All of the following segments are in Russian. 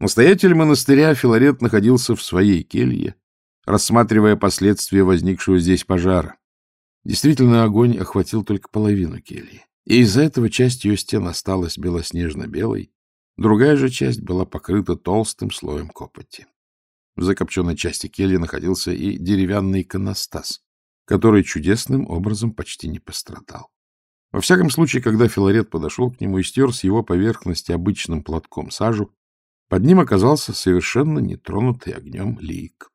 Настоятель монастыря Филарет находился в своей келье, рассматривая последствия возникшего здесь пожара. Действительно, огонь охватил только половину кельи, и из-за этого часть ее стен осталась белоснежно-белой, другая же часть была покрыта толстым слоем копоти. В закопченной части кельи находился и деревянный иконостас, который чудесным образом почти не пострадал. Во всяком случае, когда Филарет подошел к нему и стер с его поверхности обычным платком сажу, под ним оказался совершенно нетронутый огнем лик.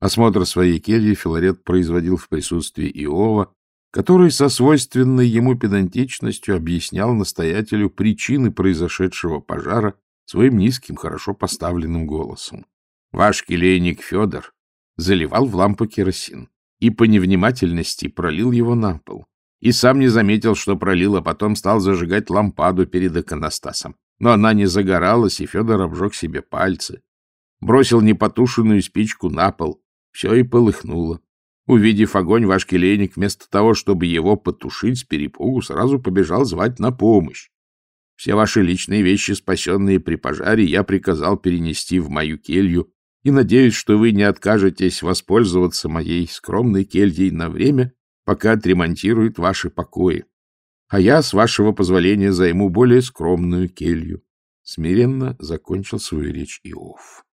Осмотр своей кельи Филарет производил в присутствии Иова, который со свойственной ему педантичностью объяснял настоятелю причины произошедшего пожара своим низким, хорошо поставленным голосом. Ваш келейник Федор заливал в лампу керосин и по невнимательности пролил его на пол. И сам не заметил, что пролил, а потом стал зажигать лампаду перед иконостасом но она не загоралась, и Федор обжег себе пальцы. Бросил непотушенную спичку на пол. Все и полыхнуло. Увидев огонь, ваш келейник, вместо того, чтобы его потушить с перепугу, сразу побежал звать на помощь. Все ваши личные вещи, спасенные при пожаре, я приказал перенести в мою келью, и надеюсь, что вы не откажетесь воспользоваться моей скромной кельей на время, пока отремонтируют ваши покои а я, с вашего позволения, займу более скромную келью. Смиренно закончил свою речь Иов.